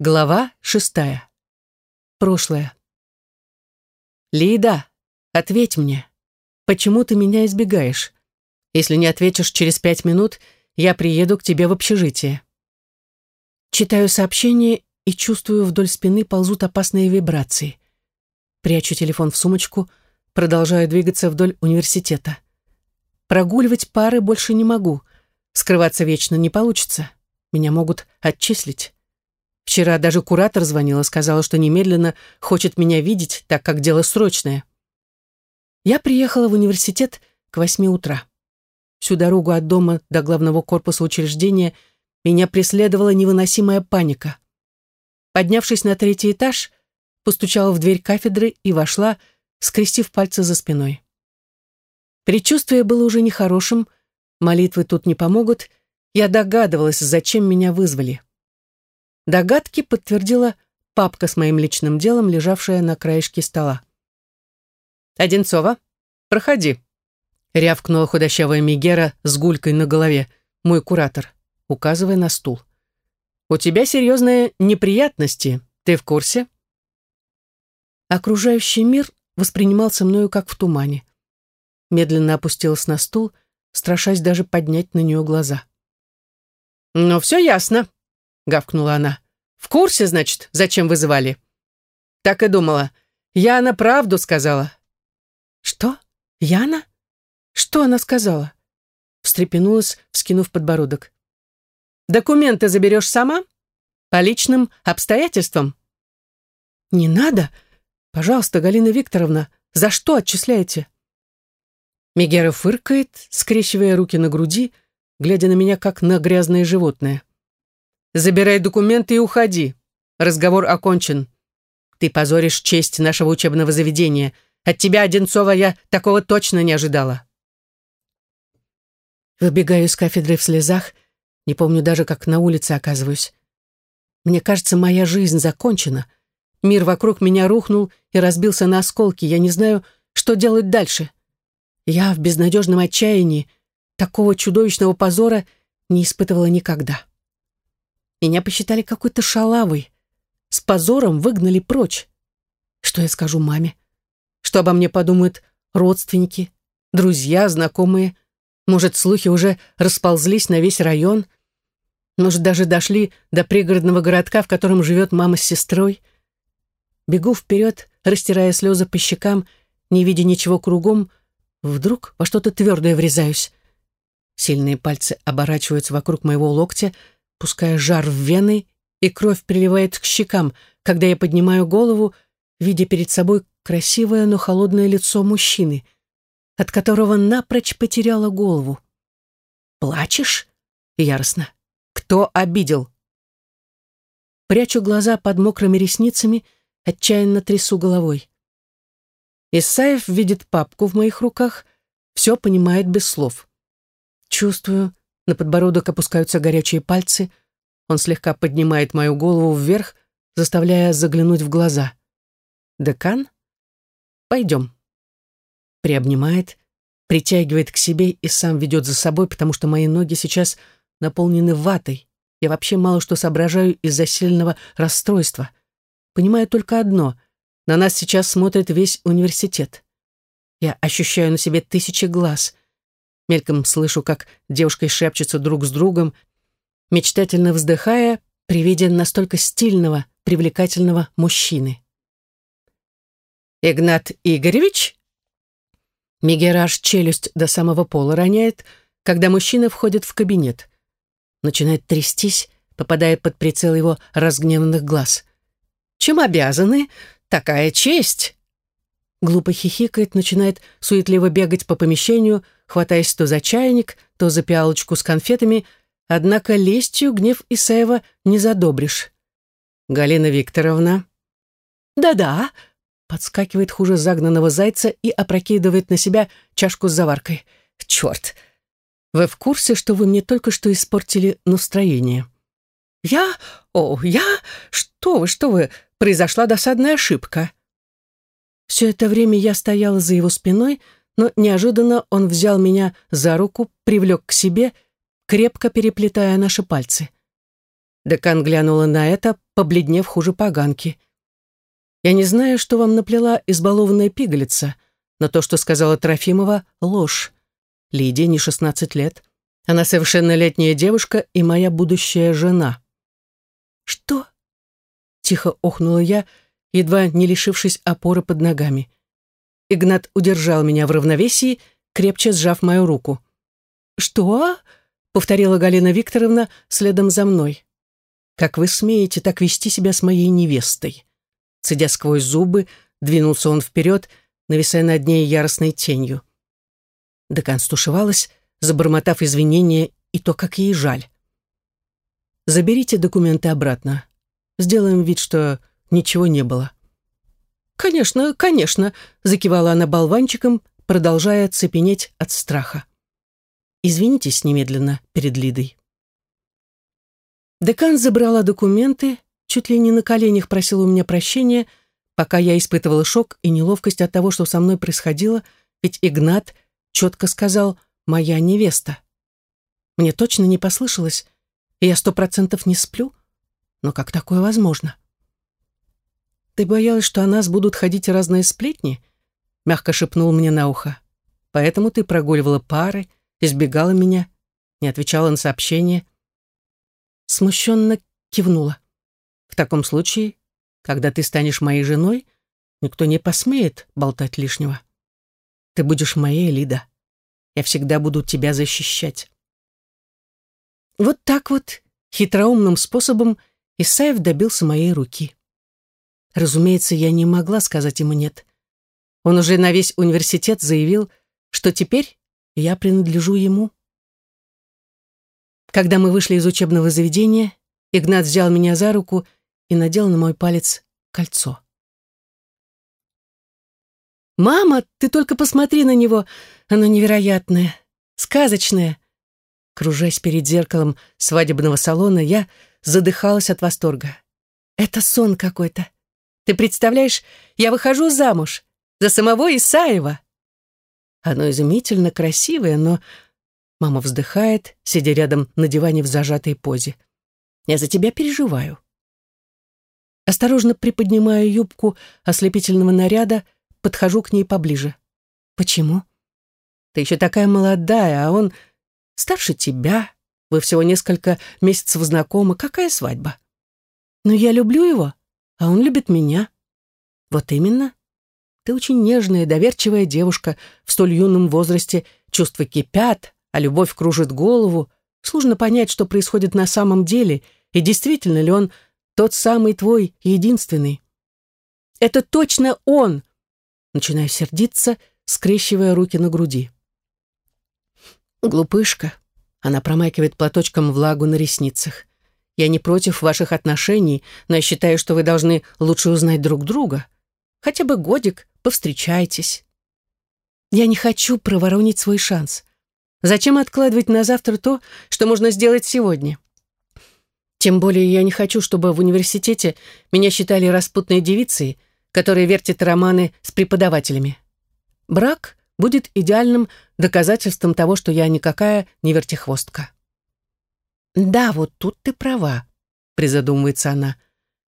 Глава шестая. Прошлое. Лида, ответь мне. Почему ты меня избегаешь? Если не ответишь через пять минут, я приеду к тебе в общежитие. Читаю сообщение и чувствую вдоль спины ползут опасные вибрации. Прячу телефон в сумочку, продолжаю двигаться вдоль университета. Прогуливать пары больше не могу. Скрываться вечно не получится. Меня могут отчислить. Вчера даже куратор звонила, сказала, что немедленно хочет меня видеть, так как дело срочное. Я приехала в университет к восьми утра. Всю дорогу от дома до главного корпуса учреждения меня преследовала невыносимая паника. Поднявшись на третий этаж, постучала в дверь кафедры и вошла, скрестив пальцы за спиной. Предчувствие было уже нехорошим, молитвы тут не помогут, я догадывалась, зачем меня вызвали. Догадки подтвердила папка с моим личным делом, лежавшая на краешке стола. «Одинцова, проходи», — рявкнула худощавая Мегера с гулькой на голове, мой куратор, указывая на стул. «У тебя серьезные неприятности, ты в курсе?» Окружающий мир воспринимался мною как в тумане. Медленно опустилась на стул, страшась даже поднять на нее глаза. «Ну, все ясно», — гавкнула она. «В курсе, значит, зачем вызывали?» «Так и думала. Яна правду сказала». «Что? Яна? Что она сказала?» Встрепенулась, вскинув подбородок. «Документы заберешь сама? По личным обстоятельствам?» «Не надо. Пожалуйста, Галина Викторовна, за что отчисляете?» Мегера фыркает, скрещивая руки на груди, глядя на меня, как на грязное животное. Забирай документы и уходи. Разговор окончен. Ты позоришь честь нашего учебного заведения. От тебя, Одинцова, я такого точно не ожидала. Выбегаю из кафедры в слезах, не помню даже, как на улице оказываюсь. Мне кажется, моя жизнь закончена. Мир вокруг меня рухнул и разбился на осколки. Я не знаю, что делать дальше. Я в безнадежном отчаянии такого чудовищного позора не испытывала никогда. Меня посчитали какой-то шалавой. С позором выгнали прочь. Что я скажу маме? Что обо мне подумают родственники, друзья, знакомые? Может, слухи уже расползлись на весь район? Может, даже дошли до пригородного городка, в котором живет мама с сестрой? Бегу вперед, растирая слезы по щекам, не видя ничего кругом, вдруг во что-то твердое врезаюсь. Сильные пальцы оборачиваются вокруг моего локтя, пуская жар в вены, и кровь приливает к щекам, когда я поднимаю голову, видя перед собой красивое, но холодное лицо мужчины, от которого напрочь потеряла голову. «Плачешь?» — яростно. «Кто обидел?» Прячу глаза под мокрыми ресницами, отчаянно трясу головой. Исаев видит папку в моих руках, все понимает без слов. Чувствую, на подбородок опускаются горячие пальцы. Он слегка поднимает мою голову вверх, заставляя заглянуть в глаза. «Декан? Пойдем». Приобнимает, притягивает к себе и сам ведет за собой, потому что мои ноги сейчас наполнены ватой. Я вообще мало что соображаю из-за сильного расстройства. Понимаю только одно — на нас сейчас смотрит весь университет. Я ощущаю на себе тысячи глаз — Мельком слышу, как девушки шепчутся друг с другом, мечтательно вздыхая при виде настолько стильного, привлекательного мужчины. «Игнат Игоревич?» Мегераж челюсть до самого пола роняет, когда мужчина входит в кабинет. Начинает трястись, попадая под прицел его разгневанных глаз. «Чем обязаны? Такая честь!» Глупо хихикает, начинает суетливо бегать по помещению, хватаясь то за чайник, то за пиалочку с конфетами, однако лестью гнев Исаева не задобришь. «Галина Викторовна?» «Да-да», — подскакивает хуже загнанного зайца и опрокидывает на себя чашку с заваркой. «Черт! Вы в курсе, что вы мне только что испортили настроение?» «Я? О, я? Что вы, что вы? Произошла досадная ошибка». Все это время я стояла за его спиной, но неожиданно он взял меня за руку, привлек к себе, крепко переплетая наши пальцы. Декан глянула на это, побледнев хуже поганки. «Я не знаю, что вам наплела избалованная пигалица, но то, что сказала Трофимова, — ложь. Лидия не 16 лет. Она совершеннолетняя девушка и моя будущая жена». «Что?» — тихо охнула я, едва не лишившись опоры под ногами. Игнат удержал меня в равновесии, крепче сжав мою руку. «Что?» — повторила Галина Викторовна следом за мной. «Как вы смеете так вести себя с моей невестой?» Цедя сквозь зубы, двинулся он вперед, нависая над ней яростной тенью. Декан стушевалась, забормотав извинения и то, как ей жаль. «Заберите документы обратно. Сделаем вид, что ничего не было». «Конечно, конечно», — закивала она болванчиком, продолжая цепенеть от страха. «Извинитесь немедленно перед Лидой». Декан забрала документы, чуть ли не на коленях просила у меня прощения, пока я испытывала шок и неловкость от того, что со мной происходило, ведь Игнат четко сказал «моя невеста». Мне точно не послышалось, и я сто процентов не сплю, но как такое возможно? «Ты боялась, что о нас будут ходить разные сплетни?» Мягко шепнул мне на ухо. «Поэтому ты прогуливала пары, избегала меня, не отвечала на сообщения». Смущенно кивнула. «В таком случае, когда ты станешь моей женой, никто не посмеет болтать лишнего. Ты будешь моей, Лида. Я всегда буду тебя защищать». Вот так вот, хитроумным способом, Исаев добился моей руки. Разумеется, я не могла сказать ему «нет». Он уже на весь университет заявил, что теперь я принадлежу ему. Когда мы вышли из учебного заведения, Игнат взял меня за руку и надел на мой палец кольцо. «Мама, ты только посмотри на него! Оно невероятное, сказочное!» Кружась перед зеркалом свадебного салона, я задыхалась от восторга. «Это сон какой-то. Ты представляешь, я выхожу замуж за самого Исаева. Оно изумительно красивое, но... Мама вздыхает, сидя рядом на диване в зажатой позе. Я за тебя переживаю. Осторожно приподнимаю юбку ослепительного наряда, подхожу к ней поближе. Почему? Ты еще такая молодая, а он старше тебя. Вы всего несколько месяцев знакомы. Какая свадьба? Но я люблю его а он любит меня. Вот именно. Ты очень нежная, доверчивая девушка. В столь юном возрасте чувства кипят, а любовь кружит голову. Сложно понять, что происходит на самом деле, и действительно ли он тот самый твой единственный. Это точно он! Начинаю сердиться, скрещивая руки на груди. Глупышка. Она промакивает платочком влагу на ресницах. Я не против ваших отношений, но я считаю, что вы должны лучше узнать друг друга. Хотя бы годик, повстречайтесь. Я не хочу проворонить свой шанс. Зачем откладывать на завтра то, что можно сделать сегодня? Тем более я не хочу, чтобы в университете меня считали распутной девицей, которая вертит романы с преподавателями. Брак будет идеальным доказательством того, что я никакая не вертихвостка. «Да, вот тут ты права», — призадумывается она.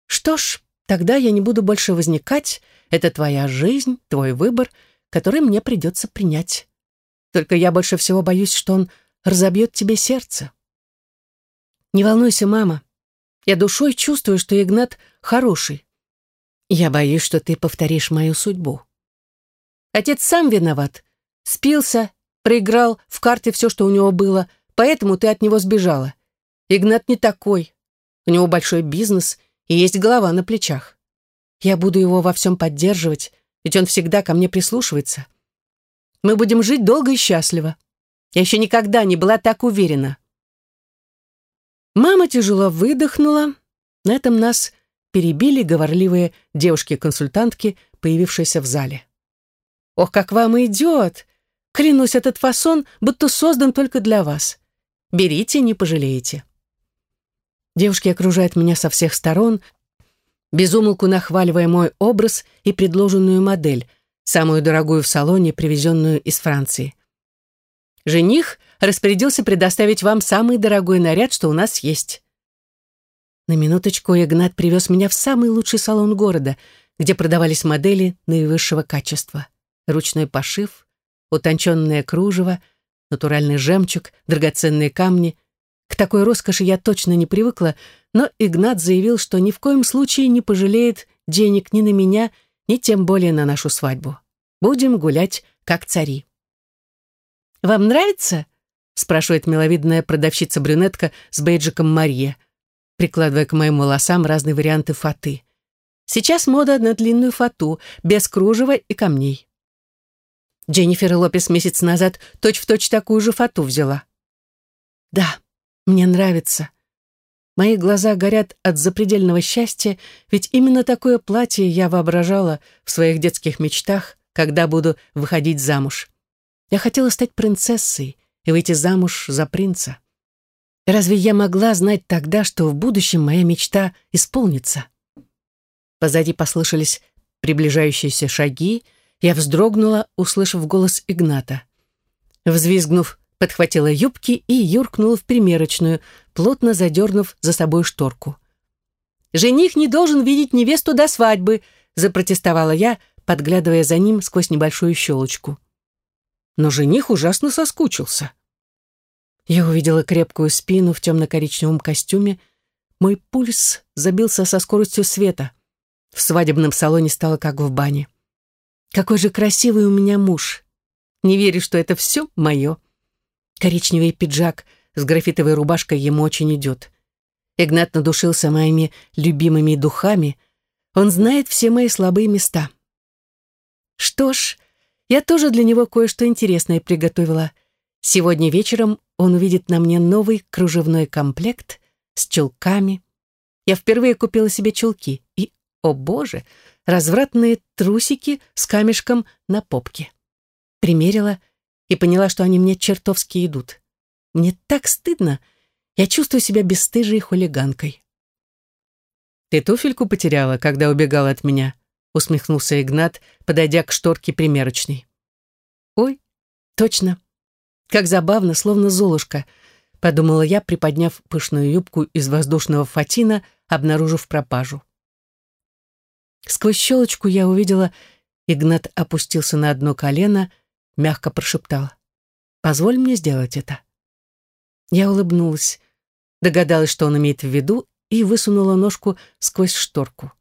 «Что ж, тогда я не буду больше возникать. Это твоя жизнь, твой выбор, который мне придется принять. Только я больше всего боюсь, что он разобьет тебе сердце». «Не волнуйся, мама. Я душой чувствую, что Игнат хороший. Я боюсь, что ты повторишь мою судьбу. Отец сам виноват. Спился, проиграл в карты все, что у него было, поэтому ты от него сбежала. Игнат не такой. У него большой бизнес и есть голова на плечах. Я буду его во всем поддерживать, ведь он всегда ко мне прислушивается. Мы будем жить долго и счастливо. Я еще никогда не была так уверена. Мама тяжело выдохнула. На этом нас перебили говорливые девушки-консультантки, появившиеся в зале. «Ох, как вам идет! Клянусь, этот фасон будто создан только для вас. Берите, не пожалеете». Девушки окружают меня со всех сторон, безумолку нахваливая мой образ и предложенную модель, самую дорогую в салоне, привезенную из Франции. Жених распорядился предоставить вам самый дорогой наряд, что у нас есть. На минуточку Игнат привез меня в самый лучший салон города, где продавались модели наивысшего качества. Ручной пошив, утонченное кружево, натуральный жемчуг, драгоценные камни. К такой роскоши я точно не привыкла, но Игнат заявил, что ни в коем случае не пожалеет денег ни на меня, ни тем более на нашу свадьбу. Будем гулять, как цари. «Вам нравится?» — спрашивает миловидная продавщица-брюнетка с бейджиком Мария, прикладывая к моим волосам разные варианты фаты. Сейчас мода на длинную фату, без кружева и камней. Дженнифер Лопес месяц назад точь-в-точь точь такую же фату взяла. Да, мне нравится. Мои глаза горят от запредельного счастья, ведь именно такое платье я воображала в своих детских мечтах, когда буду выходить замуж. Я хотела стать принцессой и выйти замуж за принца. Разве я могла знать тогда, что в будущем моя мечта исполнится? Позади послышались приближающиеся шаги, я вздрогнула, услышав голос Игната. Взвизгнув, подхватила юбки и юркнула в примерочную, плотно задернув за собой шторку. «Жених не должен видеть невесту до свадьбы», запротестовала я, подглядывая за ним сквозь небольшую щелочку. Но жених ужасно соскучился. Я увидела крепкую спину в темно-коричневом костюме. Мой пульс забился со скоростью света. В свадебном салоне стало как в бане. Какой же красивый у меня муж. Не верю, что это все мое. Коричневый пиджак с графитовой рубашкой ему очень идет. Игнат надушился моими любимыми духами. Он знает все мои слабые места. Что ж, я тоже для него кое-что интересное приготовила. Сегодня вечером он увидит на мне новый кружевной комплект с чулками. Я впервые купила себе чулки, и, о боже, развратные трусики с камешком на попке. Примерила и поняла, что они мне чертовски идут. Мне так стыдно. Я чувствую себя бесстыжей хулиганкой. «Ты туфельку потеряла, когда убегала от меня?» усмехнулся Игнат, подойдя к шторке примерочной. «Ой, точно. Как забавно, словно золушка», подумала я, приподняв пышную юбку из воздушного фатина, обнаружив пропажу. Сквозь щелочку я увидела, Игнат опустился на одно колено, мягко прошептал. «Позволь мне сделать это». Я улыбнулась, догадалась, что он имеет в виду, и высунула ножку сквозь шторку.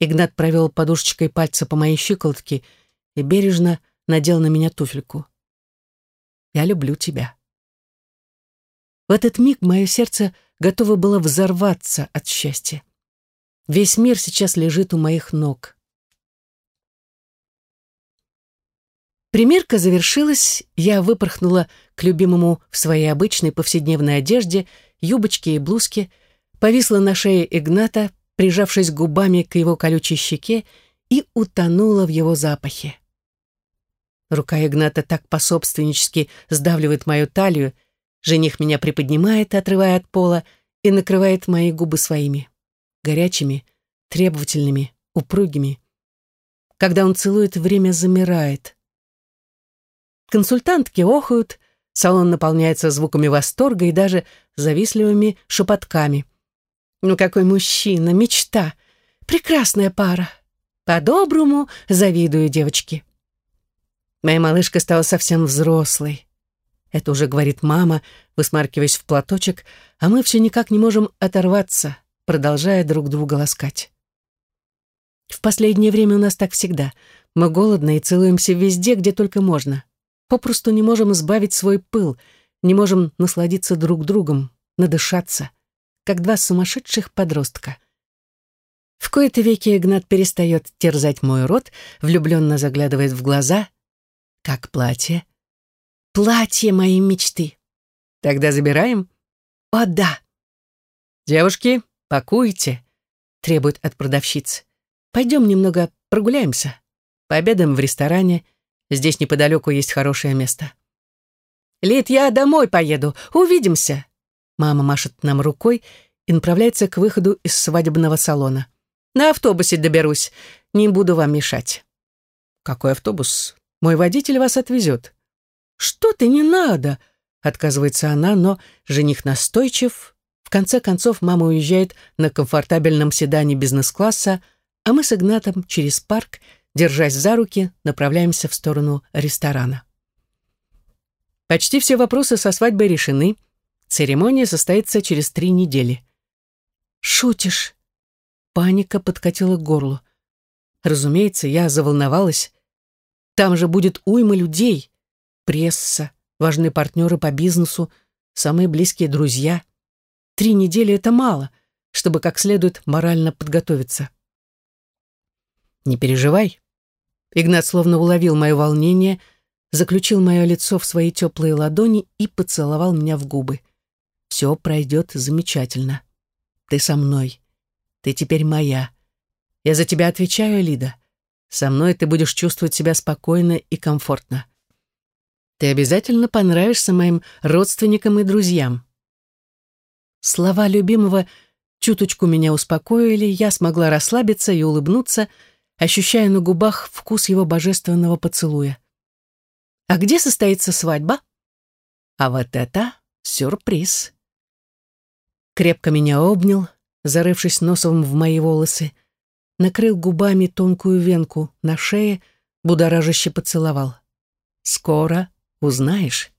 Игнат провел подушечкой пальца по моей щиколотке и бережно надел на меня туфельку. «Я люблю тебя». В этот миг мое сердце готово было взорваться от счастья. Весь мир сейчас лежит у моих ног. Примерка завершилась, я выпорхнула к любимому в своей обычной повседневной одежде, юбочке и блузке, повисла на шее Игната, прижавшись губами к его колючей щеке, и утонула в его запахе. Рука Игната так пособственнически сдавливает мою талию, жених меня приподнимает, отрывая от пола, и накрывает мои губы своими горячими, требовательными, упругими. Когда он целует, время замирает. Консультантки охают, салон наполняется звуками восторга и даже завистливыми шепотками. Ну какой мужчина, мечта, прекрасная пара. По-доброму завидую девочке. Моя малышка стала совсем взрослой. Это уже говорит мама, высмаркиваясь в платочек, а мы все никак не можем оторваться продолжая друг друга ласкать. В последнее время у нас так всегда. Мы голодны и целуемся везде, где только можно. Попросту не можем избавить свой пыл, не можем насладиться друг другом, надышаться, как два сумасшедших подростка. В кои-то веки Игнат перестает терзать мой рот, влюбленно заглядывает в глаза. Как платье? Платье моей мечты. Тогда забираем? О, да. Девушки, «Пакуйте», — требует от продавщиц. «Пойдем немного прогуляемся. Пообедаем в ресторане. Здесь неподалеку есть хорошее место». «Лид, я домой поеду. Увидимся». Мама машет нам рукой и направляется к выходу из свадебного салона. «На автобусе доберусь. Не буду вам мешать». «Какой автобус? Мой водитель вас отвезет». «Что ты, не надо!» — отказывается она, но жених настойчив, В конце концов, мама уезжает на комфортабельном седане бизнес-класса, а мы с Игнатом через парк, держась за руки, направляемся в сторону ресторана. Почти все вопросы со свадьбой решены. Церемония состоится через три недели. «Шутишь?» Паника подкатила к горлу. Разумеется, я заволновалась. Там же будет уйма людей. Пресса, важные партнеры по бизнесу, самые близкие друзья. Три недели — это мало, чтобы как следует морально подготовиться. «Не переживай». Игнат словно уловил мое волнение — заключил мое лицо в свои теплые ладони и поцеловал меня в губы. «Все пройдет замечательно. Ты со мной. Ты теперь моя. Я за тебя отвечаю, Лида. Со мной ты будешь чувствовать себя спокойно и комфортно. Ты обязательно понравишься моим родственникам и друзьям». Слова любимого чуточку меня успокоили, я смогла расслабиться и улыбнуться, ощущая на губах вкус его божественного поцелуя. А где состоится свадьба? А вот это сюрприз. Крепко меня обнял, зарывшись носом в мои волосы, накрыл губами тонкую венку на шее, будоражаще поцеловал. «Скоро узнаешь».